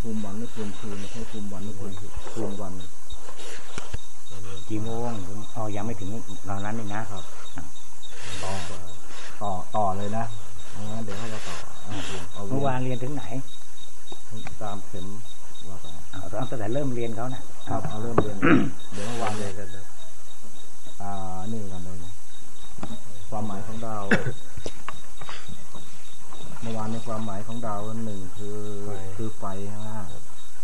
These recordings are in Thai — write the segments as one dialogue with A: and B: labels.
A: ภูมิวันหรือภูมิคืนไม่ใช่ภูมิวันหรือภูมิภูมิวัน
B: กี่โมงถึงอ๋อยังไม่ถึงตอนนั้นนี่นะครับ
A: ต่อต่อต่อเลยนะงั้นเดี๋ยวให้เราต่อเอาเอา
B: เมื่อวานเรียนถึงไหน
A: ตามเข็มว่าไป
B: อ้าวตั้งแต่เริ่มเรียนเขานะครับ
A: เอาเริ่มเรียนเดี๋ยวเมื่อวานเรียนกันนะอ่านี่กันเลยนะความหมายของดาวเมื่อวานในความหมายของดาวหนึ่งคือคือไฟใช่ไหมฮะ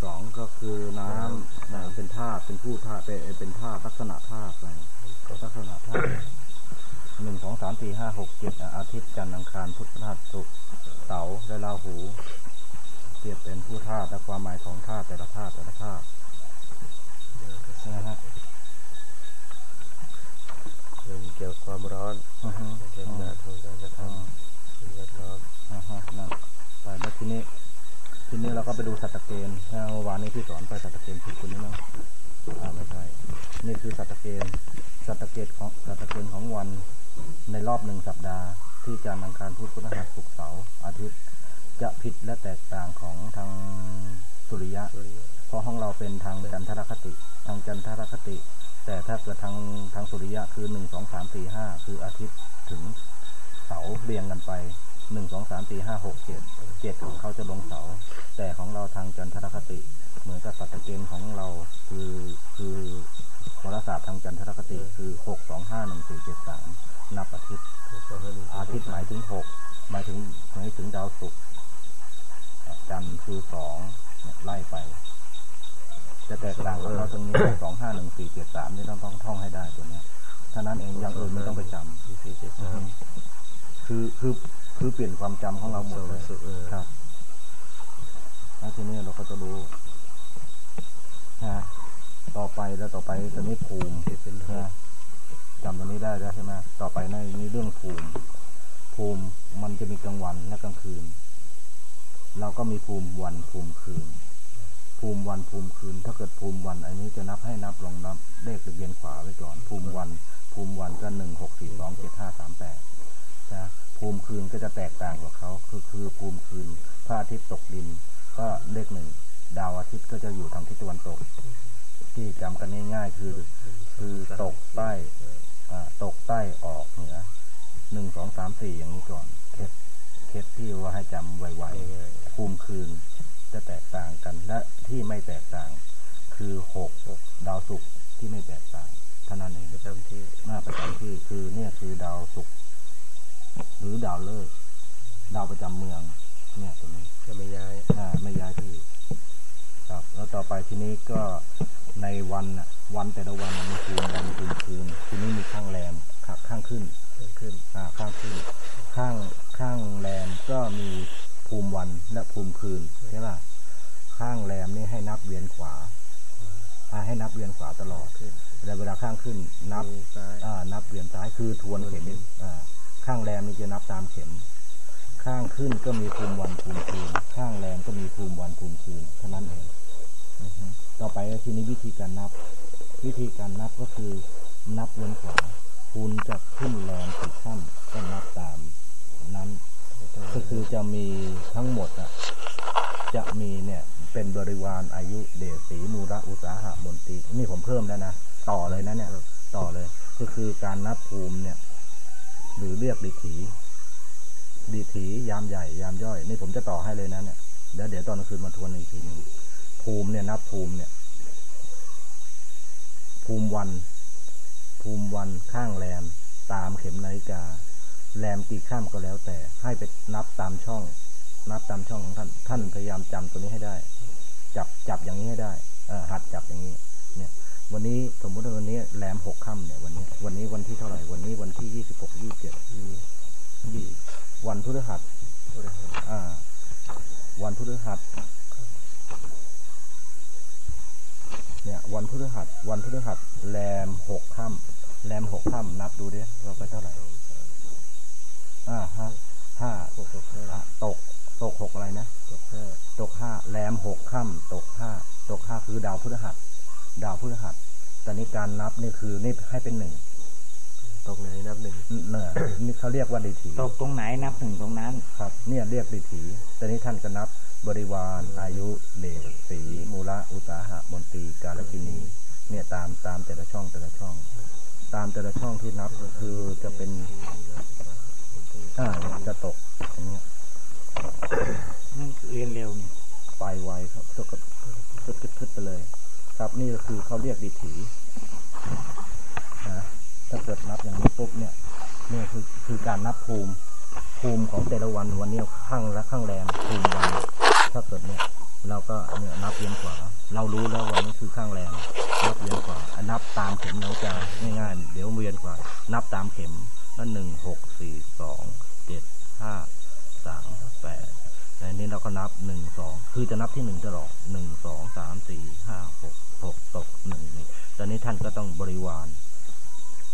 A: สองก็คือน้ำนะเป็นธาตุเป็นผู้ธาตุเป็นเป็นธาตุลักษณะธาตุไปลักษณะธาตุหนึ่งสองสามสี่ห้าหกเจ็ดอาทิตย์จันทร์อังคารพุธพฤหัสศุกร์เสาร์และราหูเปรียบเป็นผู้ธาตุและความหมายของธาตุแต่ละธาตุแต่ละธาตุนะฮะ
C: หนึ่งเกี่ยวกับความร้อน
A: อือฮึ
C: เกี่ยวกับทางการกระท
A: อ่าำ
C: สิ่งแวดล้อม
A: อ่าฮะนั่นไปแล้วทีนี้ ทีนี้เรา ก็ไปดูสัตตะเกณฑ์นะเมื่อวานนี้ที่สอนไปสัตตะเกณฑ์ที่คุณนี่มั้งอ่าไม่ใช่ นี่คือสัตตะเกณฑ์สัตตะเกณฑ์ของสัตตะเกณฑ์ของวันในรอบหนึ่งสัปดาห์ ที่จันทร์อังคารพุธพฤหัสศุกร์เสาร์อาทิตย์จะผิดและแตกต่างของทางสุริยะ
C: สุริยะ
A: เพราะห้องเราเป็นทางจันทรคติ ทางจันทรคติ แต่ถ้าเกิดทางทางสุริยะคือหนึ่งสองสามสี่ห้าคืออาทิตย์ถึงเสาเรียงกันไปหนึ่งสองสามสี่ห้าหกเจ็ดเจ็ดของเขาจะลง สี่สี่เจ็ดสามคือคือคือเปลี่ยนความจำของเราหมดเลย
C: สองสุขเออ
A: ครับแล้วทีนี้เราก็จะรู้นะต่อไปแล้วต่อไปตอนนี้ภูมิ
C: ที่เป็น
A: นะจำตรงนี้ได้แล้วใช่ไหมต่อไปในนี้เรื่องภูมิ ภูมิมันจะมีกลางวันและกลางคืน เราก็มีภูมิวันภูมิคืน ภูมิวันภูมิคืน ถ้าเกิดภูมิวัน อันนี้จะนับให้นับลองนับเลขทะเบียนขวาไว้ก่อน ภูมิวัน ภูมิวันก็หนึ่งหกสี่สองเจ็ดห้าสามแปดนะภูมิคืนก็จะแตกต่างกว่าเขาคือคือภูมิคืนพระอาทิตย์ตกดิน ก็เลขหนึ่งดาวอาทิตย์ก็จะอยู่ทางทิศตะวันตก ที่จำกันง่ายๆคือ คือตกใต้อ่าตกใต้ออกเหนือหนึ่งสองสามสี่อย่างนี้ก่อนเคสเคสที่ว่าให้จำไวๆภูมิคืนจะแตกต่างกันและที่ไม่แตกต่าง คือหกดาวศุกร์ที่ไม่แตกต่าง เท่านั้นเอง
C: ประจำที่
A: หน้าประจำที่คือเนี่ยคือดาวศุกร์หรือดาวฤกษ์ดาวประจำเมือง เนี่ยตรงนี้
C: จะไม่ย้าย
A: อ่าไม่ย้ายที่ ครับ แล้วต่อไปทีนี้ก็ในวันน่ะวันแต่ละวันมันมีคืนวันคืนคืนทีนี้มีข้างแรมข้างข้างขึ้น
C: ขึ้น
A: อ่าข้างขึ้น ข้างข้างแรมก็มีภูมิวันและภูมิคืนใช่ป่ะข้างแรมนี่ให้นับเวียนขวาอ่าให้นับเวียนขวาตลอด
C: ขึ้น
A: แต่เวลาข้างขึ้นนับ
C: มีซ้าย
A: อ่านับเวียนซ้ายคือทวนเข็ม
C: ทวนเข็ม
A: อ่าข้างแรมนี่จะนับตามเข็ม ข้างขึ้นก็มีภูมิวันภูมิคืน ข้างแรมก็มีภูมิวันภูมิคืนเท่านั้นเองอือฮึต่อไปทีนี้วิธีการนับ วิธีการนับก็คือ นับเวียนขวาคูณจะขึ้นแรมสิบขั้นก็นับตามนั้นก็คือจะมีทั้งหมดอะจะมีเนี่ยเป็นบริวารอายุเดชสีมูระอุตสาหะมนตรีนี่ผมเพิ่มแล้วนะ ต่อเลยนะเนี่ย ต่อเลย ก็คือการนับภูมิเนี่ย หรือเรียกดิถีดิถียามใหญ่ ยามย่อย นี่ผมจะต่อให้เลยนะเนี่ยเดี๋ยวเดี๋ยวตอนกลางคืนมาทวนอีกทีหนึงภูมิเนี่ยนับภูมิเนี่ย ภูมิวัน ภูมิวันข้างแรม ตามเข็มนาฬิกา แรมกี่ข้ามก็แล้วแต่ ให้ไปนับตามช่อง นับตามช่องของท่าน ท่านพยายามจำตัวนี้ให้ได้ จับจับอย่างนี้ให้ได้ เออหัดจับอย่างนี้ เนี่ย วันนี้สมมติว่าวันนี้แรมหกค่ำเนี่ยวันนี้ วันนี้วันที่เท่าไหร่วันนี้วันที่ยี่สิบหกยี่สิบเจ็ด
C: มี
A: ยี่วันพฤหัส
C: บริหาร
A: อ่า วันพฤหัสเนี่ยวันพฤหัส วันพฤหัสแรมหกค่ำแรมหกค่ำนับดูดิเราไปเท่าไหร่ อ่าห้าห้าตก ตกหกอะไรนะ
C: หกห้า
A: ตกห้าแรมหกค่ำตกห้าตกห้าคือดาวพฤหัส ดาวพฤหัสแต่นี้การนับนี่คือนี่ให้เป็นหนึ่ง
C: ตกไหนนับหนึ่ง
A: เนี่ยนี่เขาเรียกว่าดิถี
B: ตกตรงไหนนับถึงตรงนั้น
A: ครับ เนี่ยเรียกดิถีแต่นี้ท่านก็นับบริวารอายุเดชสีมูละอุตสาหะมนตรีกาลกินี เนี่ยตามตามแต่ละช่องแต่ละช่อง ตามแต่ละช่องที่นับก็คือจะเป็นอ่าเนี่ยจะตกอย่างเงี้ย
B: นี่เรียนเร็วนี่
A: ไปไวครับตกขึ้นขึ้นขึ้นไปเลย ครับนี่ก็คือเขาเรียกดิถีนะถ้าเกิดนับอย่างนี้ปุ๊บเนี่ยนี่คือคือการนับภูมิภูมิของแต่ละวันวันนี้ข้างและข้างแรมภูมิวันถ้าเกิดเนี่ยเราก็เนี่ยนับเวียนขวาเรารู้แล้ววันนี้คือข้างแรมนับเวียนขวาอันนับตามเข็มเราจะง่ายๆเดี๋ยวเวียนขวานับตามเข็มนั่นหนึ่งหกสี่สองเจ็ดห้าสามแปดในนี้เราก็นับหนึ่งสองคือจะนับที่หนึ่งตลอดหนึ่งสองสามสี่ห้าหก หกตกหนึ่งนี่ตอนนี้ท่านก็ต้องบริวาร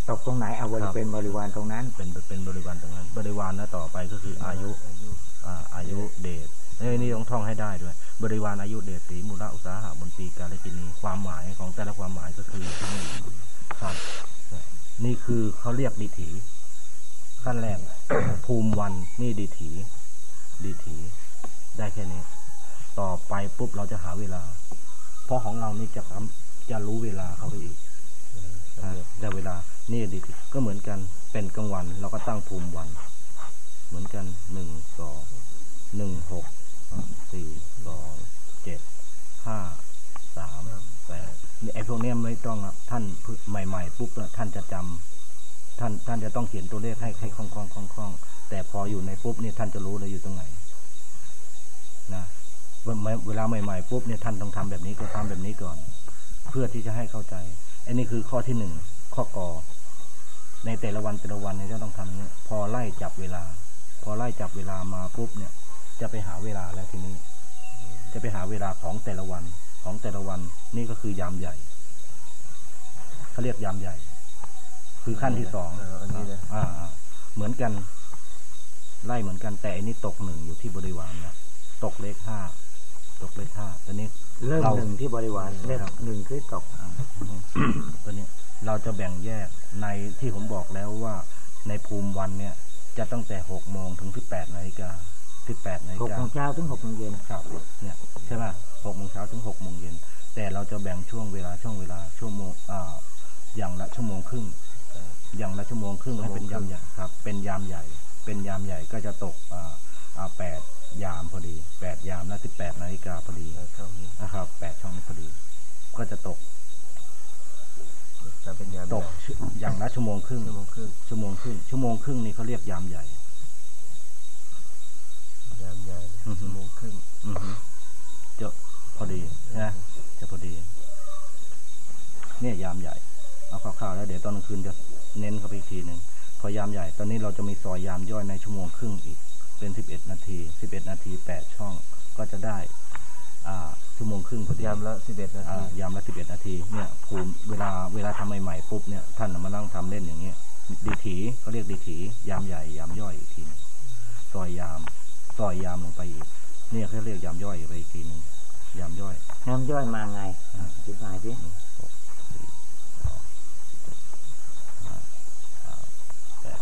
B: ตกตรงไหนเอาบ
A: ค
B: ริ
A: รับ
B: เป็นบริวารตรงนั้น
A: เป็นเป็นบริวารตรงนั้น บริวารแล้วต่อไปก็คืออายุ
C: อายุ
A: อ่าอายุเดชเอ้ยนี่ต้องท่องให้ได้ด้วย บริวารอายุเดชสีมูลอุตสาหะมนตรีกาลกินีความหมายของแต่ละความหมายก็คือที่นี่ครับนี่คือเขาเรียกดิถี ขั้นแรกภูมิวันนี่ดิถีดิถี ได้แค่นี้ ต่อไปปุ๊บเราจะหาเวลา เพราะของเรานี่จะทำจะรู้เวลาเข้าไปอีกอ่าได้เวลา นี่ดิก็เหมือนกัน เป็นกลางวัน เราก็ตั้งภูมิวัน เหมือนกันหนึ่งสองหนึ่งหกอ่าสี่สองเจ็ดห้าสามแปดนี่ไอ้พวกเนี้ยไม่ต้องอะท่านใหม่ ๆ ปุ๊บอะท่านจะจำท่านท่านจะต้องเขียนตัวเลขให้ให้คล่องๆคล่องๆคล่องๆแต่พออยู่ในปุ๊บเนี่ยท่านจะรู้เลยอยู่ตรงไหนนะ เวลาเวลาใหม่ๆปุ๊บเนี่ยท่านต้องทำแบบนี้ก็ทำแบบนี้ก่อน เพื่อที่จะให้เข้าใจอันนี้คือข้อที่หนึ่งข้อกอในแต่ละวันแต่ละวันเนี่ยจะต้องทำอย่างนี้พอไล่จับเวลา พอไล่จับเวลามาปุ๊บเนี่ย จะไปหาเวลาแล้วทีนี้ จะไปหาเวลาของแต่ละวันของแต่ละวัน นี่ก็คือยามใหญ่เขาเรียกยามใหญ่ คือขั้นที่สองา
C: อันนี้นะ
A: อ่าอ่าเหมือนกัน ไล่เหมือนกันแต่อันนี้ตกหนึ่งอยู่ที่บริวารนะตกเลขห้า ตกเลขห้าตอนนี้
B: เริ่ม
A: เรา
B: หนึ่งที่บริวารเริ่ม
A: ครับ
B: หนึ่งคือตก
A: อ่าตัวนี้เราจะแบ่งแยกในที่ผมบอกแล้วว่าในภูมิวันเนี่ย จะตั้งแต่หกโมงถึงสิบแปดนาฬิกาสิบแปดนาฬิ
B: หก
A: กา
B: โมงเช้าถึงหกโมงเย็น
A: ครับเนี่ยใช่ไหมหกโมงเช้าถึงหกโมงเย็นแต่เราจะแบ่งช่วงเวลาช่วงเวลาชั่วโมงอ่าอย่างละชั่วโมงครึ่งอย่างละชั่วโมงครึ่งให้เป็นยามใหญ่ครับ เป็นยามใหญ่ เป็นยามใหญ่ก็จะตกอ่าอ่าแปด ยามพอดีแปดยามและสิบแปดนาฬิกาพอดี
C: แล้วช่องนี้
A: นะครับแปดช่องนี้พอดี ก็จะตก
C: จะเป็นยาม
A: ตกอย่างละชั่วโมงครึ่ง
C: ชั่วโมงครึ่ง
A: ชั่วโมงครึ่งชั่วโมงครึ่งนี่เขาเรียกยามใหญ่
C: ยามใหญ่
A: อือฮึ
C: ชั่วโมงครึ่ง
A: อือฮึจะพอดีนะจะพอดี เนี่ยยามใหญ่เอาคร่าวๆแล้วเดี๋ยวตอนกลางคืนจะเน้นเข้าไปอีกทีหนึ่งพอยามใหญ่ ตอนนี้เราจะมีซอยยามย่อยในชั่วโมงครึ่งอีก เป็นสิบเอ็ดนาทีสิบเอ็ดนาทีแปดช่องก็จะได้อ่าชั่วโมงครึ่งพอดี
C: ยามละสิบเอ็ดนา
A: อ่า
C: ที
A: ยามละสิบเอ็ดนาทีเนี่ยภูมิเวลาเวลาทำใหม่ๆปุ๊บเนี่ยท่านน่ะมานั่งทำเล่นอย่างเงี้ยดีถีเขาเรียกดีถี ยามใหญ่ ยามย่อยอีกทีหนึงซอยยามซอยยามลงไปอีก เนี่ยเขาเรียกยามย่อยไปอีกทีหนึ่งยามย่อย
B: น้ำย่อยมาไงอธิบายสิ
A: หนึ่งหกสี่สองเจ็ดห้าสามแปด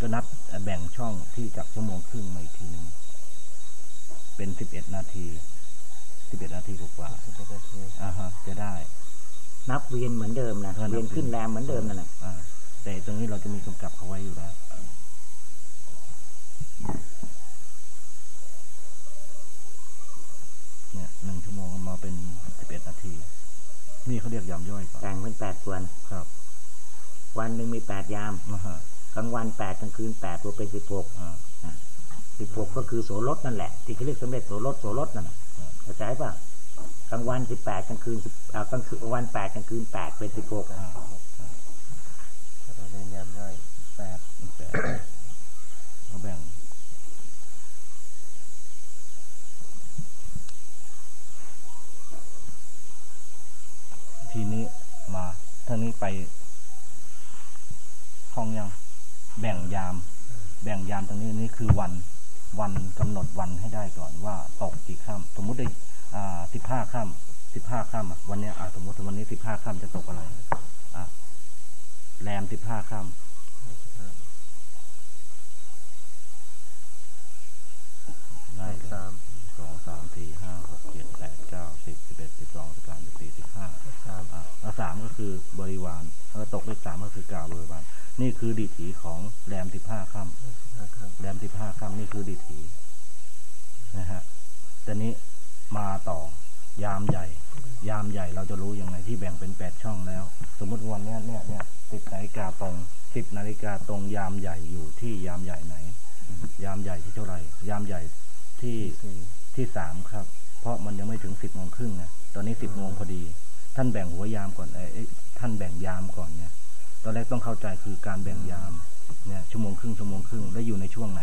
A: ก็นับแบ่งช่องที่จากชั่วโมงครึ่งมาอีกทีหนึ่งเป็นสิบเอ็ดนาทีสิบเอ็ดนาทีกว่า
C: สิบเอ็ดนาที
A: ๆอ่าฮะจะได้
B: นับเวียนเหมือนเดิมนะ
A: เออนับ
B: เวียนขึ้นแรมเหมือนเดิมนั่นแหละ
A: อ่าแต่ตรงนี้เราจะมีกำกับเขาไว้อยู่แล้วเนี่ยหนึ่งชั่วโมงมาเป็นสิบเอ็ดนาที นี่เขาเรียกยามย่อยก่อน
B: แต่งเป็นแปดส่วน
A: ครับ
B: วันหนึ่งมีแปดยาม
A: นะฮะ
B: กลางวันแปดกลางคืนแปดรวมเป็นสิบหกสิบหกก็คือโสรถนั่นแหละ ที่เขาเรียกสำเร็จโสรถโสรถนั่นน่ะเข้าใจป่ะกลางวันสิบแปดกลางคืนสิบกลางคืนวันแปดกลางคืนแปดเป็นสิบหก
C: ถ้าเราเรียนยามย่อยแปด
A: แปดเขาแบ่งทีนี้มาท่างนี้ไปห้องยัง แบ่งยาม แบ่งยามตรงนี้นี่คือวันวันกำหนดวันให้ได้ก่อนว่าตกกี่ค่ำสมมุติได้สิบห้าค่ำสิบห้าค่ำวันนี้สมมติวันนี้สิบห้าค่ำจะตกอะไรอะแรมสิบห้าค่ำได้สา
C: ม
A: สองสามสี่ห้าหกเจ็ดแปดเก้าสิบสิบเอ็ดสิบสองสิบสามสิบสี่สิบห้า
C: สาม
A: อะแสามก็คือบริวารแล้วตกเลข
C: สาม
A: ก็คือกาวบริวาร นี่คือดิถีของแรมสิบห้าค่
C: ำ
A: แรมสิบห้าค่ำนี่คือดิถีนะฮะตอนนี้มาต่อยามใหญ่ ยามใหญ่เราจะรู้ยังไงที่แบ่งเป็นแปดช่องแล้ว สมมติวันนี้เนี่ยเนี่ยสิบนาฬิกาตรงสิบนาฬิกาตรงยามใหญ่อยู่ที่ยามใหญ่ไหน ยามใหญ่ที่เท่าไหร่ ยามใหญ่ที่ที่สามครับ เพราะมันยังไม่ถึงสิบโมงครึ่งไงตอนนี้สิบโมงพอดี ท่านแบ่งหัวยามก่อนไอ้ท่านแบ่งยามก่อนเนี่ย ตอนแรกต้องเข้าใจคือการแบ่งยามเนี่ยชั่วโมงครึ่งชั่วโมงครึ่งแล้วอยู่ในช่วงไหน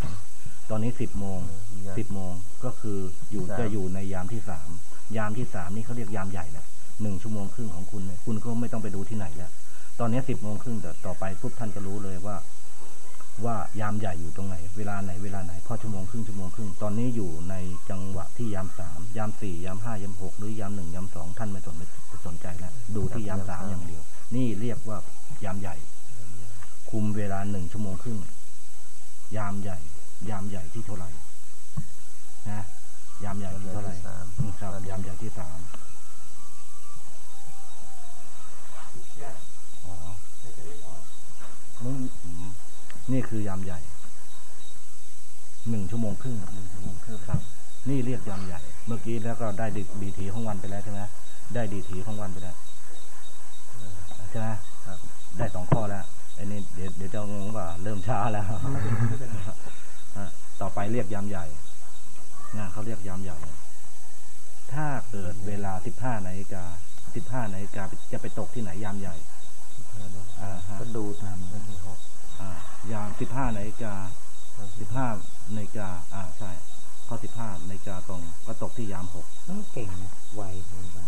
A: ตอนนี้สิบโมง
C: ยาม
A: สิบโมงก็คืออยู่
C: สาม
A: จะอยู่ในยามที่สามยามที่สามนี่เขาเรียกยามใหญ่แหละหนึ่งชั่วโมงครึ่งของคุณเนี่ยคุณก็ไม่ต้องไปดูที่ไหนแล้วตอนนี้สิบโมงครึ่งแต่ต่อไปปุ๊บท่านก็รู้เลยว่า ว่ายามใหญ่อยู่ตรงไหน เวลาไหนเวลาไหนพอชั่วโมงครึ่งชั่วโมงครึ่งตอนนี้อยู่ในจังหวะที่ยามสามยามสี่ยามห้ายามหกหรือยามหนึ่งยามสองท่านไม่สนไม่สนใจแล้วดูที่ยามสามอย่างเดียว นี่เรียกว่า ยามใหญ่ คุมเวลาหนึ่งชั่วโมงครึ่ง ยามใหญ่ ยามใหญ่ที่เท่าไหร่นะยามใหญ่ที่เท่าไหร่ครับ ยามใหญ่ที่สามอ๋อนี่นี่คือยามใหญ่ หนึ่งชั่วโมงครึ่ง
C: หนึ่งชั่วโมงครึ่ง
A: ครับ นี่เรียกยามใหญ่ เมื่อกี้แล้วก็ได้ดีทีของวันไปแล้วใช่ไหมได้ดีทีของวันไปแล้วใช่ไหม ได้สองข้อแล้วไอ้นี่เดี๋ยวเดี๋ยวจะงงว่าเริ่มช้าแล้วอะต่อไปเรียกยามใหญ่นะเขาเรียกยามใหญ่ ถ้าเกิดเวลาสิบห้านาฬิกาสิบห้านาฬิกาจะไปตกที่ไหนยามใหญ่
C: ห้านาฬิกา
A: อ่าฮะ
B: ก็ดูตาม
C: วันที่หก
A: อ่ายามสิบห้านาฬิกา
C: วัน
A: สิ
C: ที่
A: บห้านาฬิกาอ่าใช่ข้อสิบห้านาฬิกาตรงก็ตกที่ยามหก
B: เอ้ยเก่งนะไวไว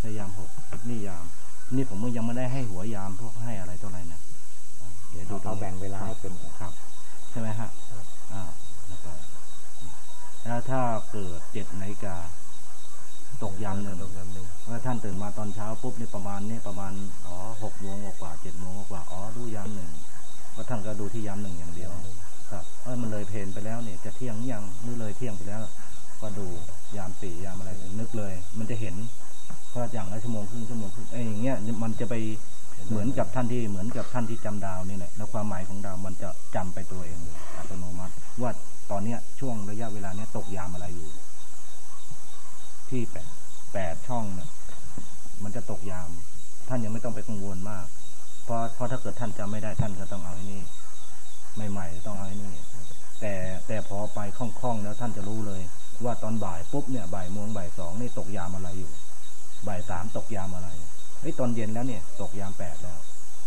A: ในยามหกนี่ยาม นี่ผมยังไม่ได้ให้หัวยามพวกให้อะไรเท่าไหร่นะอ่าเดี๋ยวดูตร
B: เอา
A: งนี้
B: แบ่งเวลาให้เป็นก่อน
A: ครับใช่ไหมฮะ
C: ครับ
A: อ่านะครับแล้วถ้าเกิดเจ็ดนาฬิกาตกยามหนึ่ง
C: ตกยามหนึ่ง
A: เมื่อท่านตื่นมาตอนเช้าปุ๊บนี่ประมาณนี้ประมาณอ๋อหกโมงกว่าเจ็ดโมงกว่าอ๋อดูยามหนึ่งว่าท่านก็ดูที่ยามหนึ่งอย่างเดียวครับเออมันเลยเพลนไปแล้วเนี่ยจะเที่ยงยังหรือเลยเที่ยงไปแล้วก็ดูยามสี่ยามอะไรนึกเลย มันจะเห็น เพราะอย่างละชั่วโมงครึ่งชั่วโมงครึ่งไอ้อย่างเงี้ยมันจะไปเหมือนกับท่านที่เหมือนกับท่านที่จำดาวนี่แหละแล้วความหมายของดาวมันจะจำไปตัวเองเลยอัตโนมัติ ว่าตอนเนี้ยช่วงระยะเวลาเนี้ยตกยามอะไรอยู่ ที่แปดแปดช่องเนี่ยมันจะตกยาม ท่านยังไม่ต้องไปกังวลมากเพราะเพราะถ้าเกิดท่านจำไม่ได้ท่านก็ต้องเอาไอ้นี่ใหม่ๆต้องเอาไอ้นี่แต่แต่พอไปคล่องๆแล้วท่านจะรู้เลย ว่าตอนบ่ายปุ๊บเนี่ยบ่ายโมงบ่ายสองนี่ตกยามอะไรอยู่ บ่ายสามตกยามอะไรเฮ้ยตอนเย็นแล้วเนี่ย ตกยามแปดแล้ว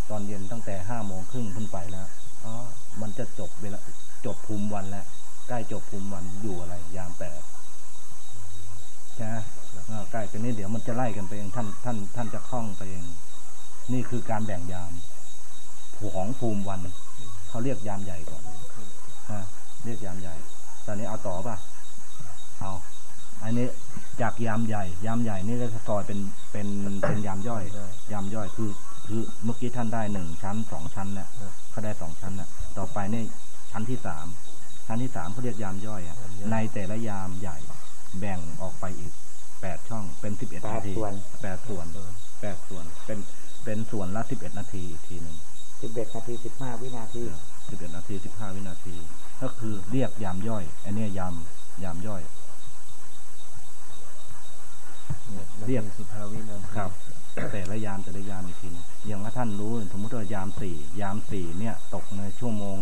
A: ตอนเย็นตั้งแต่ห้าโมงครึ่งขึ้นไปแล้วอ๋อมันจะจบเวลาจบภูมิวันแล้วใกล้จบภูมิวันอยู่อะไร ยามแปดใช่ไหมอ่าใกล้กันนี้เดี๋ยวมันจะไล่กันไปเองท่านท่านท่านจะคล่องไปเอง นี่คือการแบ่งยามของภูมิวันเขาเรียกยามใหญ่ก่อนอะเรียกยามใหญ่ ตอนนี้เอาต่อป่ะ เอา อันนี้ จากยามใหญ่ ยามใหญ่นี่ก็จะซอยเป็นเป็นเป็นยามย่อย ยามย่อยคือ คือเมื่อกี้ท่านได้หนึ่งชั้นสองชั้นเนี่ยเขาได้สองชั้นน่ะ ต่อไปนี่ชั้นที่สามชั้นที่สามเขาเรียกยามย่อยอะในแต่ละยามใหญ่ แบ่งออกไปอีกแปดช่องเป็นสิบเอ็ด
B: แป
A: นา
B: ด
A: ที
B: ส่วน
A: แปดส่วนแปดส่วน เป็นเป็นส่วนละสิบเอ็ดนาทีอีกทีหนึ่ง
B: สิบเอ็ดนาทีสิบห้าวินาที
A: สิบเอ็ดนาทีสิบห้าวินาที ก็คือเรียกยามย่อยอันเนี้ยยามยามย่อย เรียก
C: สิบห้าวินาที
A: ครับ แต่ละยามแต่ละยามอีกทีหนึ่งอย่างว่าท่านรู้สมมติว่ายามสี่ยามสี่เนี่ย ตกในชั่วโมง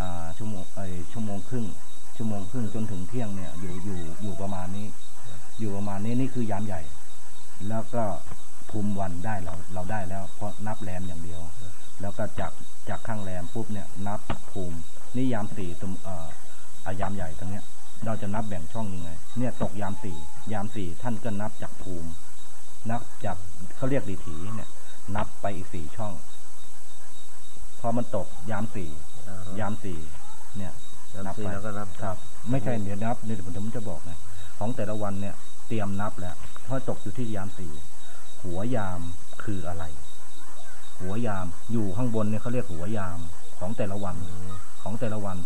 A: อ่าชั่วโมงเอยชั่วโมงครึ่งชั่วโมงครึ่งจนถึงเที่ยงเนี่ยอยู่อยู่อยู่ประมาณนี้ อยู่ประมาณนี้นี่คือยามใหญ่ แล้วก็ภูมิวันได้เราเราได้แล้ว เพราะนับแรมอย่างเดียว แล้วก็จากจากข้างแรมปุ๊บเนี่ย นับภูมินี่ยามสี่ตรงเอ่ออายามใหญ่ตรงเนี้ย เราจะนับแบ่งช่องยังไง เนี่ยตกยามสี่ยามสี่ท่านก็นับจากภูมิ นับจากเขาเรียกดีถีเนี่ย นับไปอีกสี่ช่อง พอมันตกยามสี่
C: อ่ายา
A: มสี่เนี่ย
C: ยามสี่แล้วก็นับ
A: ครับ ไม่ใช่เดี๋ยวนับเดี๋ยวผมจะบอกนะของแต่ละวันเนี่ย เตรียมนับแล้วเพราะตกอยู่ที่ยามสี่หัวยามคืออะไร หัวยามอยู่ข้างบนเนี่ยเขาเรียกหัวยามของแต่ละวัน
C: อืม
A: ของแต่ละวัน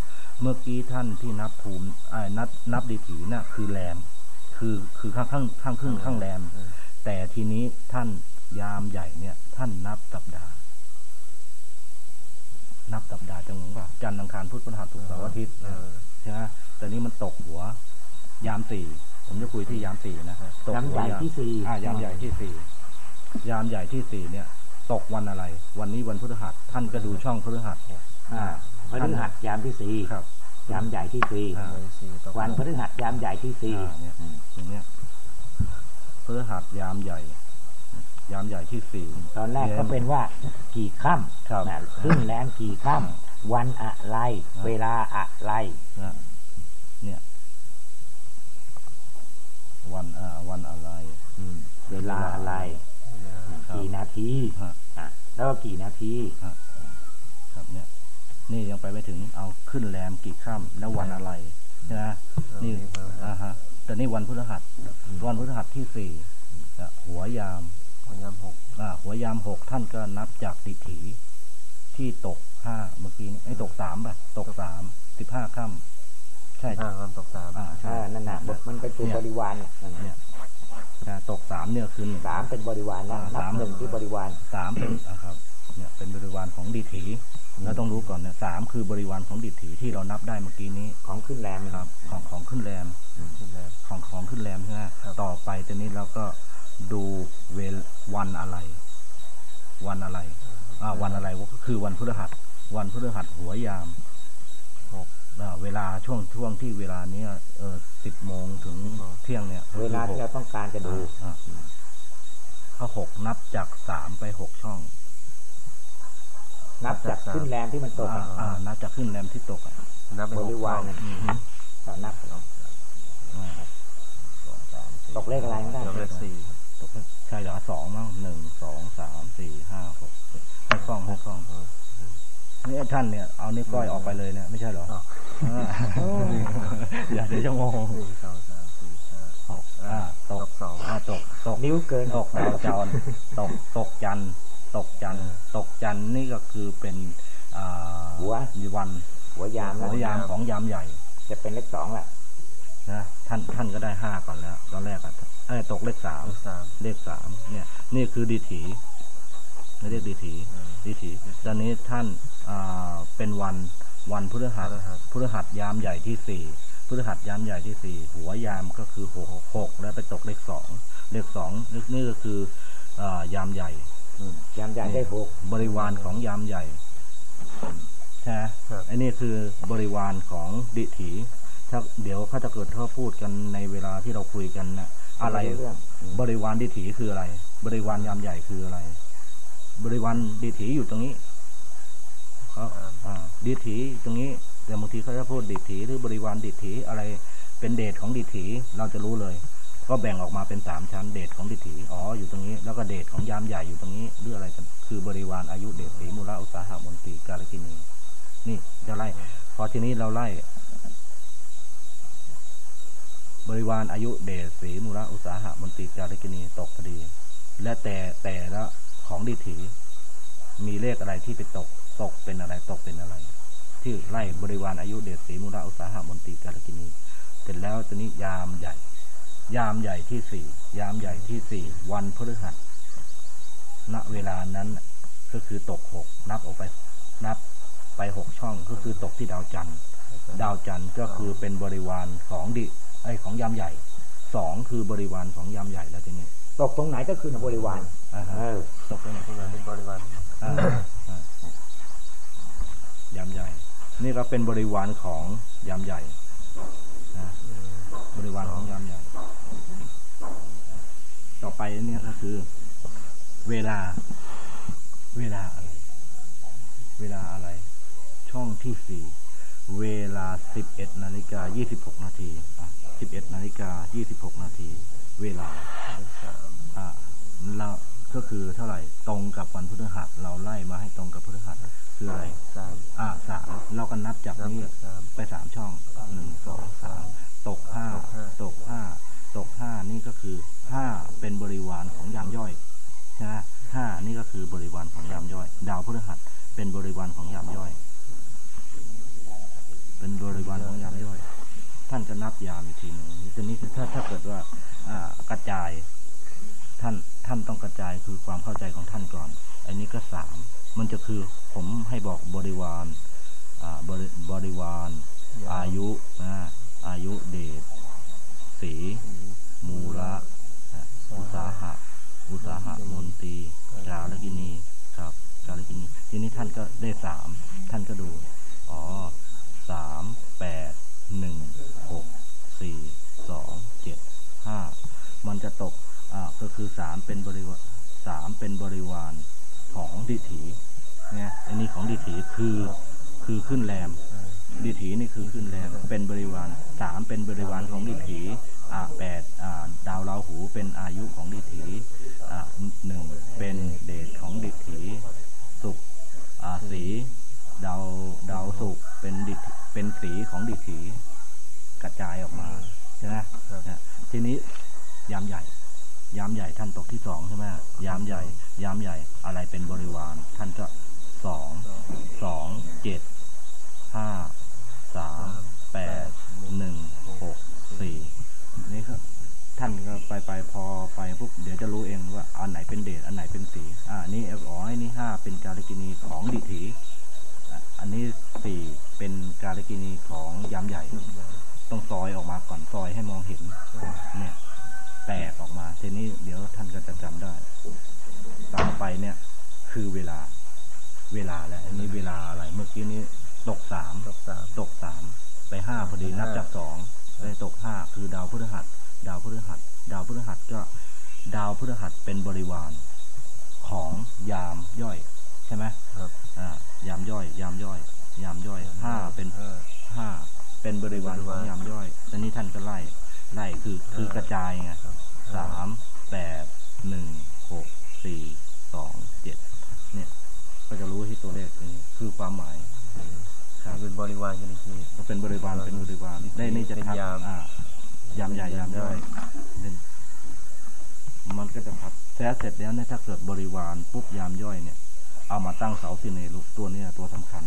A: เมื่อกี้ท่านที่นับภูมิอ่านับนับดีถีน่ะคือแรม คือคือข้างข้างข้างครึ่งข้างแรม
C: อืม
A: แต่ทีนี้ท่านยามใหญ่เนี่ย ท่านนับสัปดาห์ นับสัปดาห์จังหวะป่ะจันทร์อังคารพุธพฤหัสศุกร์เสาร์อาทิตย์
C: เออ
A: ใช่ไหมแต่นี้มันตกหัว ยามสี่ผมจะคุยที่ยามสี่นะตก
B: ยาม
A: หัว
B: ใหญ่ที่สี่
A: อ่ายามใหญ่ที่สี่ยามใหญ่ที่สี่เนี่ย ตกวันอะไร วันนี้วันพฤหัสท่านก็ดูช่องพฤหัส
B: อ่า พฤหัสยามที่สี่
A: ครับ
B: ยามใหญ่ที่สี่
A: อ่า
C: ไว้สี่ตก
B: วันพฤหัสยามใหญ่ที่สี่
A: อ่าเนี่ย
B: อืม
A: อย่างเนี้ยพฤหัสยามใหญ่ ยามใหญ่ที่สี่
B: ตอนแรกก็เป็นว่า กี่ค่
A: ครับำ
B: นะขึ้นแรมกี่ค่ำวันอะไร
A: ครับ
B: เวลาอะไร
A: นะเนี่ย วันอ่าวันอะไร
B: อืมเวลาอะไร
A: ครับ
B: กี่นาที
A: ฮะ
B: อะแล้วก็กี่นาที
A: ครับเนี่ย นี่ยังไปไม่ถึงเอาขึ้นแรมกี่ค่ำแล้ววันอะไรใช่ไหมนี่อ่าฮะแต่นี่วันพฤหัส วันพฤหัสที่สี่นะหัวยาม
C: พยายามหก
A: อ่าหัวยามหกท่านก็นับจากดิถีที่ตกห้าเมื่อกี้นี้ไอ้ยตกสามป่ะ ตกสามสิบห้าค่ำใช่
C: ห้าวันตกสาม
A: อ่า
B: เอ
A: ใช่
B: อนั่นน่ะบทมันเป็นตัวบริวารน่ะนั่นน่ะ
A: เนี่ยนะตกสามเนี่ยคือหนึ่ง
B: สามเป็นบริวารแล้ว
A: อ่า
B: นับ
A: สาม
B: หนึ่งที่บริวาร
A: สามเป็นอะครับ เนี่ยเป็นบริวารของดิถี แล้วต้องรู้ก่อนเนี่ยสามคือบริวารของดิถีที่เรานับได้เมื่อกี้นี้
B: ของขึ้นแรม
A: ครับ ของของขึ้นแรม
C: ขึ้นแล้ว
A: ของของขึ้นแรมใช่ไหม
C: ครับ
A: ต่อไปตอนนี้เราก็ดูเวลวันอะไร วันอะไรอ่าวันอะไรก็คือวันพฤหัส วันพฤหัสหัวยาม
C: หก
A: อ่าเวลาช่วงช่วงที่เวลาเนี้ยเออสิบโมงถึงเที่ยงเนี่ย
B: เวลาที่เราต้องการจะดู
A: อ่าอ่าข้อหกนับจากสามไปหกช่อง
B: นับจากขึ้นแรมที่มันตก
A: อ่า
B: อะ
A: อ่านับจากขึ้นแรมที่ตกอะ
C: นับเป็น
B: บ
C: หก
B: ริวาร
C: ช่อง
B: น่ะ
A: อือฮึ
B: ก็นับ
A: อ่าสองสามสี่
B: ตกเลขอะไรไม่ได้
C: แล้วเลขสี่ครับ
A: ตกเลขใช่เหรอสองมั้งหนึ่งสองสามสี่ห้าหกเจ็ดให้คล่องให้คล่อง
C: เออ
A: นี่ท่านเนี่ยเอานิ้วก้อยออกไปเลยเนี่ยไม่ใช่เหรอ
C: อ้าว
A: อ่าอย่าเดี๋ยวจะงง
C: หนึ่งสองสามสี่ห้าหก
A: อ่าต
C: ต
A: ก
C: กสอง
A: อ่าตกตก
B: นิ้วเกิน
A: ตกดาวจรตกตกจันทร์ ตกจันทร์ตกจันทร์นี่ก็คือเป็นอ่า
B: หัว
A: มีวัน
B: หัวยาม
A: หั
B: นะ
A: วยามของยามใหญ่
B: จะเป็นเลขสองแหละ
A: นะท่านท่านก็ได้ห้าก่อนแล้ว ตอนแรกอะเอ้ยตกเลขสาม
C: เลขสาม
A: เลขสามเนี่ย นี่คือดีถีไม่เรียกดีถี
C: อืม
A: ดีถีตอนนี้ท่านอ่าเป็นวันวันพฤหัส
C: พฤหัส
A: พฤหัสยามใหญ่ที่สี่พฤหัสยามใหญ่ที่สี่หัวยามก็คือหกหกแล้วไปตกเลขสองเลขสองนี่ก็คืออ่ายามใหญ่
B: อืม ยามใหญ่ได้หก
A: บริวารของยามใหญ่ใช่ไหม
C: ครับ
A: ไอ้นี่คือบริวารของดิถี ถ้าเดี๋ยวเขาจะเกิดเขาพูดกันในเวลาที่เราคุยกันนะอะไร
B: ม่เรื่องอืม
A: บริวารดิถีคืออะไร บริวารยามใหญ่คืออะไร บริวารดิถีอยู่ตรงนี้เขาอ่าดิถีตรงนี้ แต่บางทีเขาจะพูดดิถีหรือบริวารดิถีอะไรเป็นเดชของดิถีเราจะรู้เลย ก็แบ่งออกมาเป็นสามชั้นเดชของดิถีอ๋ออยู่ตรงนี้ แล้วก็เดชของยามใหญ่อยู่ตรงนี้หรืออะไรกันคือบริวารอายุเดชสีมูลอุตสาหมนตรีกาลกินีนี่จะไล่พอทีนี้เราไล่ บริวารอายุเดชสีมูลอุตสาหมนตรีกาลกินีตกพอดี และแต่แต่ละของดิถี มีเลขอะไรที่ไปตกตกเป็นอะไรตกเป็นอะไร ที่ไล่บริวารอายุเดชสีมูลอุตสาหมนตรีกาลกินีเสร็จแล้วตอนนี้ยามใหญ่ ยามใหญ่ที่สี่ยามใหญ่ที่สี่วันพฤหัสณเวลานั้นก็คือตกหกนับออกไปนับไปหกช่องก็คือตกที่ดาวจันทร์ ดาวจันทร์ก็คือเป็นบริวารของดิไอยของยามใหญ่สองคือบริวารของยามใหญ่แล้วทีนี้
B: ตกตรงไหนก็คือบริวาร
A: อ่าฮะ
B: เออ
A: ตกไปไหน
C: ที่มาเป็นบริวาร
A: อ่าอ่ายามใหญ่ นี่ก็เป็นบริวารของยามใหญ่นะบริวารของยามใหญ่ ต่อไปเนี่ยก็คือ เวลา เวลาอะไร เวลาอะไร ช่องที่สี่เวลาสิบเอ็ดนาฬิกายี่สิบหกนาทีสิบเอ็ดนาฬิกายี่สิบหกนาที เวลา
C: เลขสาม
A: อ่าเราก็คือเท่าไหร่ตรงกับวันพฤหัสเราไล่มาให้ตรงกับพฤหัสคืออะไร
C: สาม
A: อ่าสามเราก็นับจาก
C: นับ
A: นี้
C: จากสาม
A: ไปสามช่องหนึ่งสองสามตกห้า
C: ตกห้า
A: ตกห้าตกห้านี่ก็คือห้า เป็นบริวารของยามย่อยใช่ไหมห้านี่ก็คือบริวารของยามย่อย ดาวพฤหัสเป็นบริวารของยามย่อย เป็นบริวารของยามย่อย ท่านจะนับยามอีกทีหนึ่งทีนี้ถ้าถ้าเกิดว่าอ่ากระจาย ท่านท่านต้องกระจายคือความเข้าใจของท่านก่อน อันนี้ก็สามมันจะคือผมให้บอกบริวารอ่าบริบริวาร อายุนะอายุเดชสีมูระ อุตสาหะมนตีกาลกินีครับกาลกินีทีนี้ท่านก็ได้สามท่านก็ดู อ๋อสามแปดหนึ่งหกสี่สองเจ็ดห้ามันจะตกอ่าก็คือสามเป็นบริวารสามเป็นบริวารของดิถีเนี่ยอันนี้ของดิถีคือคือขึ้นแรมดิถีนี่คือขึ้นแรมเป็นบริวารสามเป็นบริวารของดิถีอ่าแปดอ่าดาวราหูเป็นอายุของดิถี หนึ่งเป็นเดชของดิถีสุขอาสีดาวดาวสุขเป็นดิเป็นสีของดิถีกระจายออกมาใช่ไหม
C: ครับ
A: ทีนี้ยามใหญ่ ยามใหญ่ท่านตกที่สองใช่ไหมยามใหญ่ ยามใหญ่อะไรเป็นบริวาร ท่านก็สองสองเจ็ดห้าสามแปดหนึ่งหกสี่นี่ครับ ท่านก็ไปไปพอไปปุ๊บเดี๋ยวจะรู้เองว่าอันไหนเป็นเดชอันไหนเป็นสี อ่า นี่อ๋อไอ้นี่ห้าเป็นกาลกินีของดิถีอะอันนี้สี่เป็นกาลกินีของยามใหญ่ ต้องซอยออกมาก่อนซอยให้มองเห็น เนี่ยแตกออกมาทีนี้เดี๋ยวท่านก็จะจำได้ต่อไปเนี่ย คือเวลา เวลาแล้วอันนี้เวลาอะไร เมื่อกี้นี้ตกสาม
C: ตกสาม
A: ตกสามไปห้าพอดีนับจากสองไปตกห้าคือดาวพฤหัส ดาวพฤหัส ดาวพฤหัสก็ ดาวพฤหัสเป็นบริวาร ของยามย่อย ใช่ไหม
C: ครับ
A: อ่ายามย่อย ยามย่อย ยามย่อยห้าเป็น
C: ห้า
A: ห้าเป็นบริวารของยามย่อยตอนนี้ท่านก็ไล่ ไล่คือคือกระจายไง
C: ครับ
A: สามแปดหนึ่งหกสี่สองเจ็ดเนี่ย ก็จะรู้ที่ตัวเลขนี้คือความหมายครับ
C: เป็นบริวารกันอีกที
A: ก็เป็นบริวารเป็นบริวารได้นี่จะ
C: เป็น
A: ทับ
C: ยาม
A: อ่า ยามใหญ่ยามย่อยเป็นมันก็จะทับแท้เสร็จแล้วเนี่ยถ้าเกิดบริวารปุ๊บยามย่อยเนี่ย เอามาตั้งเสาสิเนรุตัวเนี้ยตัวสำคัญ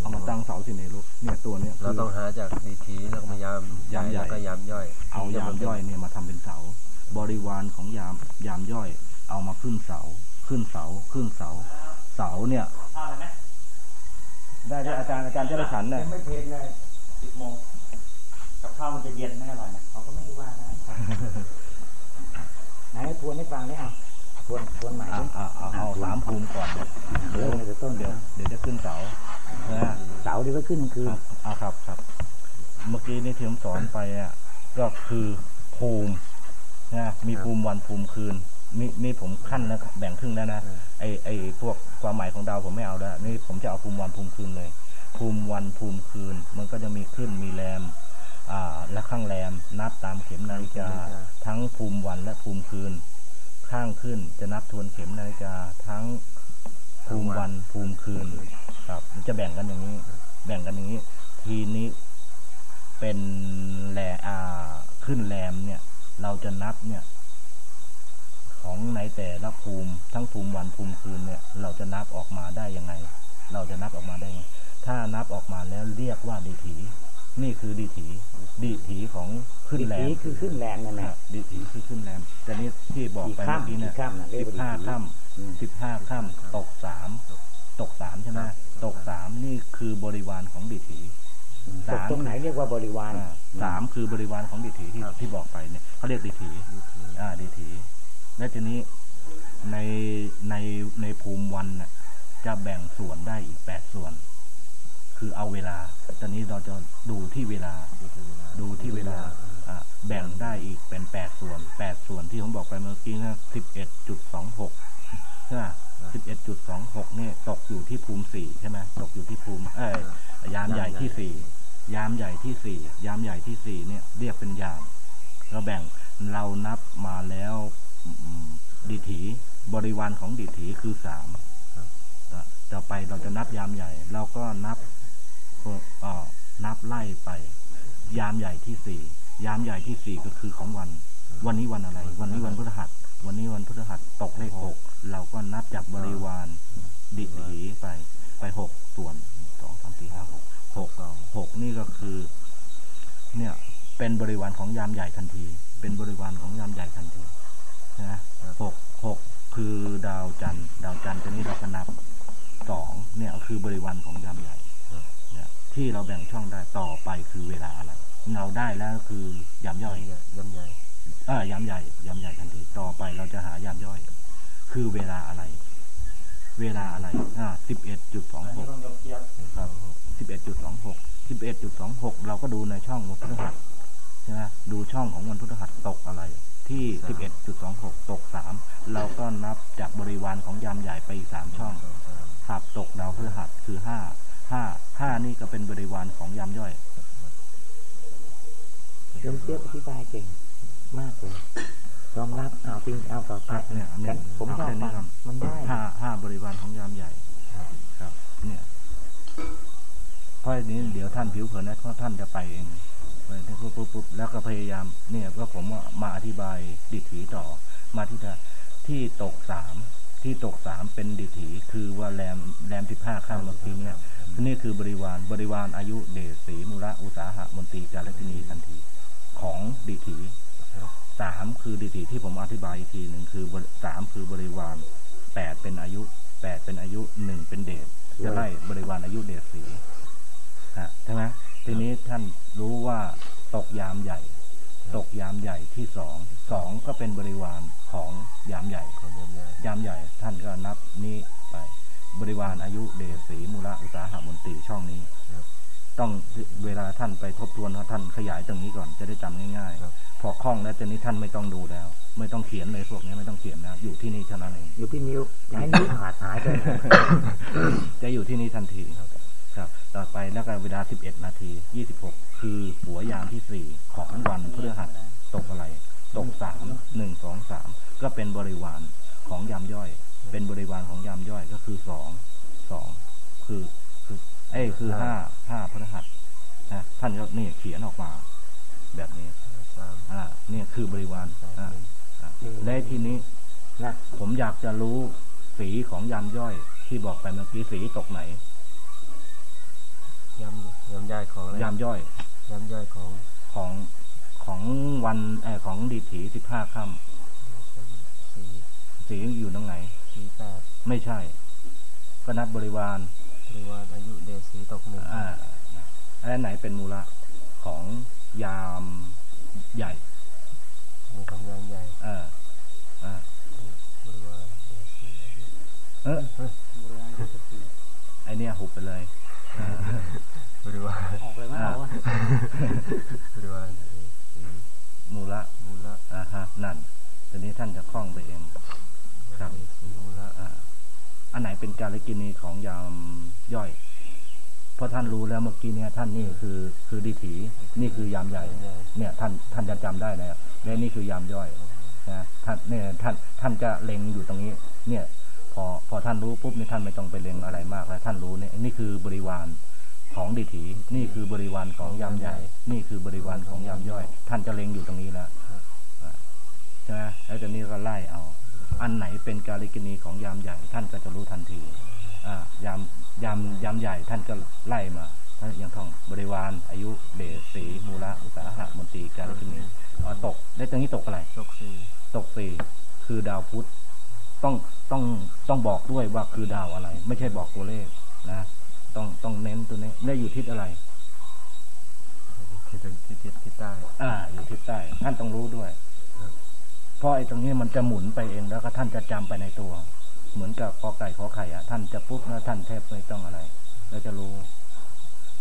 A: เอามาตั้งเสาสิเนรุเนี่ยตัวเนี้ย
C: เรา
A: คือ
C: ต้องหาจากดีทีแล้วก็มายาม
A: ยามใหญ่
C: แล้วก็ยามย่อย
A: เอายามย่อยเนี่ยมาทำเป็นเสา บริวารของยามยามย่อย เอามาขึ้นเสา ขึ้นเสาขึ้นเสา เสาเนี่ยได้ที่อาจารย์อาจารย์จะได้ฉันเนี่ย
B: ยังไม่เพลนเลยสิบโมง กับข้าวมันจะเย็นไม่อร่อยนะเขาก็ไม่ได้ว่านะไหนทวนให้ฟังได้เอาทวนทวนใหม่
A: อะ
B: ดิ
A: อะเอาเอาสามภูมิก่อนเดี๋ยว
B: เริ่มตั้งแต่ต้น
A: เดี๋ยวเดี๋ยวจะขึ้นเสานะ
B: เสาร์ที่ก็ขึ้นกลางคืน
A: อะอะครับครับ เมื่อกี้นี่ที่ผมสอนไปอะก็คือภูมินะมีภูมิวันภูมิคืนนี่นี่ผมขั้นแล้วแบ่งครึ่งแล้วนะไอไอพวกความหมายของดาวผมไม่เอาแล้วนี่ผมจะเอาภูมิวันภูมิคืนเลย ภูมิวันภูมิคืน มันก็จะมีขึ้นมีแรมอ่า และข้างแรมนับตามเข็มนาฬิกา ทั้งภูมิวันและภูมิคืน ข้างขึ้นจะนับทวนเข็มนาฬิกา ทั้งภูมิวันภูมิคืน ครับมันจะแบ่งกันอย่างนี้ แบ่งกันอย่างนี้ ทีนี้เป็นแลอ่าขึ้นแรมเนี่ย เราจะนับเนี่ย ของในแต่ละภูมิ ทั้งภูมิวันภูมิคืนเนี่ย เราจะนับออกมาได้ยังไง เราจะนับออกมาได้ยังไงถ้านับออกมาแล้วเรียกว่าดีถี นี่คือดีถีดีถีของขึ้นแรม
B: ดีคือขึ้นแรงนั่นแห
A: ค
B: ละ
A: รับดีถีคือขึ้นแรมแต่นี่ที่บอกไปเมื่อกี้เนี่ย
B: กี่ค่ำน่ะเรีย
A: สิ
B: ก
A: บ
B: ว่า
A: ห้า
B: ดีถี
A: ค่
B: อืมำ
A: สิบห้าค่ำตกสามตกสามใช่ไหมตกสามนี่คือบริวารของดีถี
B: ตกตรงไหนเรียกว่าบริวาร
A: อ่าสามคือบริวารของดีถีที่ที่บอกไปเนี่ยเขาเรียกดีถี
C: ดีที
A: อ่าดีถีและทีนี้ในในในภูมิวันน่ะจะแบ่งส่วนได้อีกแปดส่วน คือเอาเวลา ตอนนี้เราจะดูที่เวลา
C: ดูที่เวลา
A: แบ่งได้อีกเป็นแปดส่วนแปดส่วนที่ผมบอกไปเมื่อกี้นะสิบเอ็ดจุดสองหกใช่ไหมสิบเอ็ดจุดสองหกเนี่ยตกอยู่ที่ภูมิสี่ใช่ไหมตกอยู่ที่ภูมิ เอ้ยยามใหญ่ที่สี่ยามใหญ่ที่สี่ยามใหญ่ที่สี่เนี่ย เรียกเป็นยาม เราแบ่งเรานับมาแล้วดิถีบริวารของดิถีคือสามอะต่อไปเราจะนับยามใหญ่ เราก็นับ นับไล่ไป ยามใหญ่ที่สี่ยามใหญ่ที่สี่ก็คือของวัน วันนี้วันอะไร วันนี้วันพฤหัส วันนี้วันพฤหัสตกเลขหกเราก็นับจากบริวารดิถีไป ไปหกส่วนสองสามสี่ห้าหกหกหกนี่ก็คือ เนี่ย เป็นบริวารของยามใหญ่ทันที เป็นบริวารของยามใหญ่ทันทีนะหกหกคือดาวจันทร์ดาวจันทร์ตัวนี้เราก็นับสองเนี่ยคือบริวารของยามใหญ่ ที่เราแบ่งช่องได้ต่อไปคือเวลาอะไร เราได้แล้วคือยามย่อย
C: ยำใหญ่
A: เออยามใหญ่ยามใหญ่ทันทีต่อไปเราจะหายามย่อย คือเวลาอะไร เวลาอะไรอ่าสิบเอ็ดจุดสองหกครับสิบเอ็ดจุดสองหกสิบเอ็ดจุดสองหกเราก็ดูในช่องวันพฤหัสใช่ไหมดูช่องของวันพฤหัสตกอะไร ที่สิบเอ็ดจุดสองหกตกสามเราก็นับจากบริวารของยามใหญ่ไปอีกสามช่อง
C: สองสาม
A: ครับตกดาวพฤหัสคือห้า ห้าห้านี่ก็เป็นบริวารของยามย่อย
B: ยมเจี๊ยบอธิบายเก่งมากเลยยอมรับเอาจริงเอาต่อไป
A: เนี่ยเนี่ย
B: ผมชอบ
A: เอาแค่นี้
B: ฟัง
A: ก่อน
B: มันได้
A: ห้าห้าบริวารของยามใหญ่ครับ เนี่ยเพราะอันนี้เดี๋ยวท่านผิวเผินนะเพราะท่านจะไปเองไปปุ๊บปุ๊บปุ๊บแล้วก็พยายาม เนี่ยก็ผมว่ามาอธิบายดิถีต่อ มาที่จะที่ตกสามที่ตกสามเป็นดิถีคือว่าแรมแรมสิบห้าข้ามเมื่อกี้เนี่ย นี่คือบริวารบริวารอายุเดศีมูระอุสาหะมนตรีกาลกินีทันที ของดิถีสามคือดิถีที่ผมอธิบายอีกทีหนึ่งคือสามคือบริวารแปดเป็นอายุแปดเป็นอายุหนึ่งเป็นเดชจะไล่บริวารอายุเดชสีฮะใช่ไหมทีนี้ท่านรู้ว่าตกยามใหญ่ ตกยามใหญ่ที่สองสองก็เป็นบริวารของยามใหญ่
C: ของยำใหญ่
A: ยามใหญ่ ท่านก็นับนี้ไป บริวารอายุเดชศรีมูลอุตสาหมนตรีช่องนี้
C: ครับ
A: ต้องเวลาท่านไปทบทวนท่านขยายตรงนี้ก่อนจะได้จำง่าย
C: ครับ
A: ๆพอคล่องแล้วตอนนี้ท่านไม่ต้องดูแล้ว ไม่ต้องเขียนเลยพวกนี้ไม่ต้องเขียนนะอยู่ที่นี่เท่านั้นเอง
B: อยู่ที่นิ้วอย้ายนิ้วขาดหายไป
A: จะอยู่ที่นี่ทันทีครับต่อไปแล้วก็เวลา11นาที26คือหัวยามที่4ของวันพฤหัสตกอะไรตก3 1 2 3ก็เป็นบริวารของยามย่อย เป็นบริวารของยามย่อยก็คือ2 2คือคือเอ้ยคือ5 5พฤหัสนะท่านก็นี่เขียนออกมา แบบนี้
C: สาม
A: อ่าเนี่ยคือบริวาร
C: สาม
A: อ่า
C: หนึ่ง
A: อ่าและทีนี้
B: นะ
A: ผมอยากจะรู้สีของยามย่อยที่บอกไปเมื่อกี้สีตกไหน
C: ยำยำใหญ่ของอะไร
A: ยามย่อย
C: ยำใหญ่ของ
A: ของของวันเออของดีถีสิบห้าค่
C: สีำ
A: สีอยู่ตรงไหน
C: สีแปด
A: ไม่ใช่ก็นับบริวาร
C: บริวารอายุเดชสีตกหนึ่ง
A: อ่าอันไหนเป็นมูละของยามใหญ่
C: มีของยำใหญ่
A: เอออ่า
C: บริวารเดชสีอายุ
A: เออไอเนี้ยหุบไปเลยอ่า
C: บริวาร
D: ออกเลยไหมเอาวะ
C: บริวารเดชสี
A: มูละ
C: มูละ
A: อ่าฮะนั่นตอนนี้ท่านจะคล่องไปเอง ครับ
C: เดชสีมูละ
A: อ่า อันไหนเป็นการลกินีของยามย่อย เพราะท่านรู้แล้วเมื่อกี้เนี่ยท่านนี่คือคือดีถีนี่คือยามใหญ่ เนี่ย ท่านท่านจะจำได้แล้วและนี่คือยามย่อยนะท่านเนี่ยท่านท่านจะเล็งอยู่ตรงนี้ เนี่ย พอพอท่านรู้ปุ๊บเนี่ยท่านไม่ต้องไปเล็งอะไรมากแล้วท่านรู้เนี่ยนี่คือบริวารของดีถีนี่คือบริวารของยามใหญ่ นี่คือบริวารของยามย่อย ท่านจะเล็งอยู่ตรงนี้แล้วใช่ไหมแล้วตอนนี้ก็ไล่เอา อันไหนเป็นกาลิกินีของยามใหญ่ ท่านก็จะรู้ทันทีอ่ายามยามยามใหญ่ท่านก็ไล่มาท่านอย่างท่องบริวารอายุเดชสีมูละอุตสาหะมนตรีกาลิกินีอ๋อตกได้ตรงนี้ตกอะไร
C: ตกสี
A: ตกสี่คือดาวพุธต้องต้องต้องบอกด้วยว่าคือดาวอะไร ไม่ใช่บอกตัวเลขนะต้องต้องเน้นตัวนี้ได้อยู่ทิศอะไร
C: ทิศทิศทิศทิศใต้
A: อ่าอยู่ทิศใต้ท่านต้องรู้ด้วย
C: ครับ
A: เพราะไอ้ตรงนี้มันจะหมุนไปเองแล้วก็ท่านจะจำไปในตัว เหมือนกับกอไก่ขอไข่อะท่านจะปุ๊บแล้วท่านแทบไม่ต้องอะไร แล้วจะรู้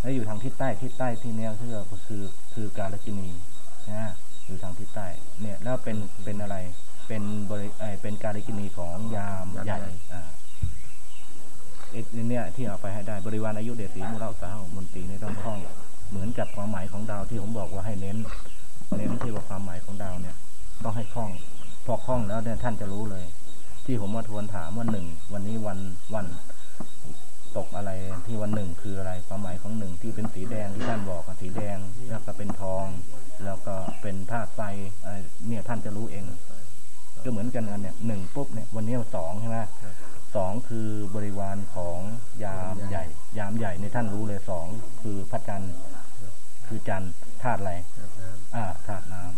A: แล้วอยู่ทางทิศใต้ทิศใต้ที่เนี้ยคือคือคือกาลกินีนะอยู่ทางทิศใต้ เนี่ยแล้วเป็นเป็นอะไร เป็นบริเอ่อเป็นกาลกินีของยามใหญ่อ่าไอ้เนี่ยที่เอาไปให้ได้บริวารอายุเดชศรีมูลอุตสาหะมนตรีนี่ต้องคล่อง เหมือนกับความหมายของดาวที่ผมบอกว่าให้เน้น เน้นที่ว่าความหมายของดาวเนี่ย ต้องให้คล่อง พอคล่องแล้วเนี่ยท่านจะรู้เลย ที่ผมมาทวนถามว่าหนึ่งวันนี้วันวันตกอะไรที่วันหนึ่งคืออะไรความหมายของหนึ่งที่เป็นสีแดงที่ท่านบอกสีแดงแล้วก็เป็นทอง แล้วก็เป็นธาตุไฟเนี่ยท่านจะรู้เอง ก็เหมือนกันกันเนี่ยหนึ่งปุ๊บเนี่ยวันนี้สองใช่ไหมสองคือบริวารของยามใหญ่ ยามใหญ่ในท่านรู้เลยสองคือพระจันทร์คือจันทร์ธาตุอะไรอ่าธาตุน้ำ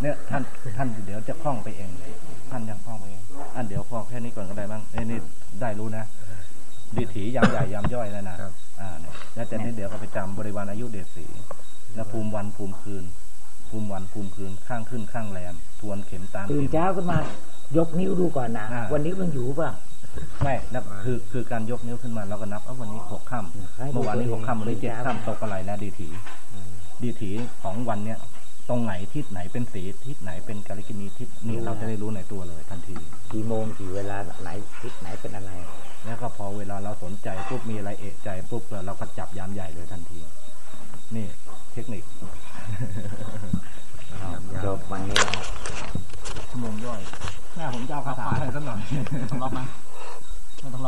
D: เจอลูกธรรม
A: เนี่ยท่านท่านเดี๋ยวจะคล่องไปเอง ท่านยังคล่องไปเอง อันเดี๋ยวพอแค่นี้ก่อนก็ได้บ้างเอ้ยนี่ได้รู้นะดิถียามใหญ่ยามย่อยแล้วนะครับอ่าเนี่ยแล้วแต่นี้เดี๋ยวก็ไปจำบริวารอายุเดชสีแล้วภูมิวันภูมิคืน ภูมิวันภูมิคืนข้างขึ้นข้างแรมทวนเข็มตาม
B: ตื่น
A: เข็ม
B: เช้าขึ้นมา ยกนิ้วดูก่อนนะ
A: อ่า
B: วันนี้มันอยู่ป่ะ
A: ไม่แล้วคือคือการยกนิ้วขึ้นมาเราก็นับเอ้าวันนี้หกค่
B: ให้ำดู
A: เมื่อวานนี้
B: ตัวเอง
A: หกค่ำวันนี้เจ็ด
B: เช้า
A: ค่ำตกอะไรแล้วดีถีดีถีของวันเนี้ย ตรงไหนทิศไหนเป็นสีทิศไหนเป็นกาลิกินีทิศนี่เราจะได้รู้ในตัวเลยทันที
B: กี่โมงกี่เวลาไหนทิศไหนเป็นอะไร
A: แล้วก็พอเวลาเราสนใจปุ๊บมีอะไรเอะใจปุ๊บเราก็จับยามใหญ่เลยทันที นี่เทคนิค
B: จบวันนี้
A: ชั่วโมงย่อยแม่ผมจะเอาคาถาให้สักหน่อยต้องล็อกไหมไม่ต้องล็อก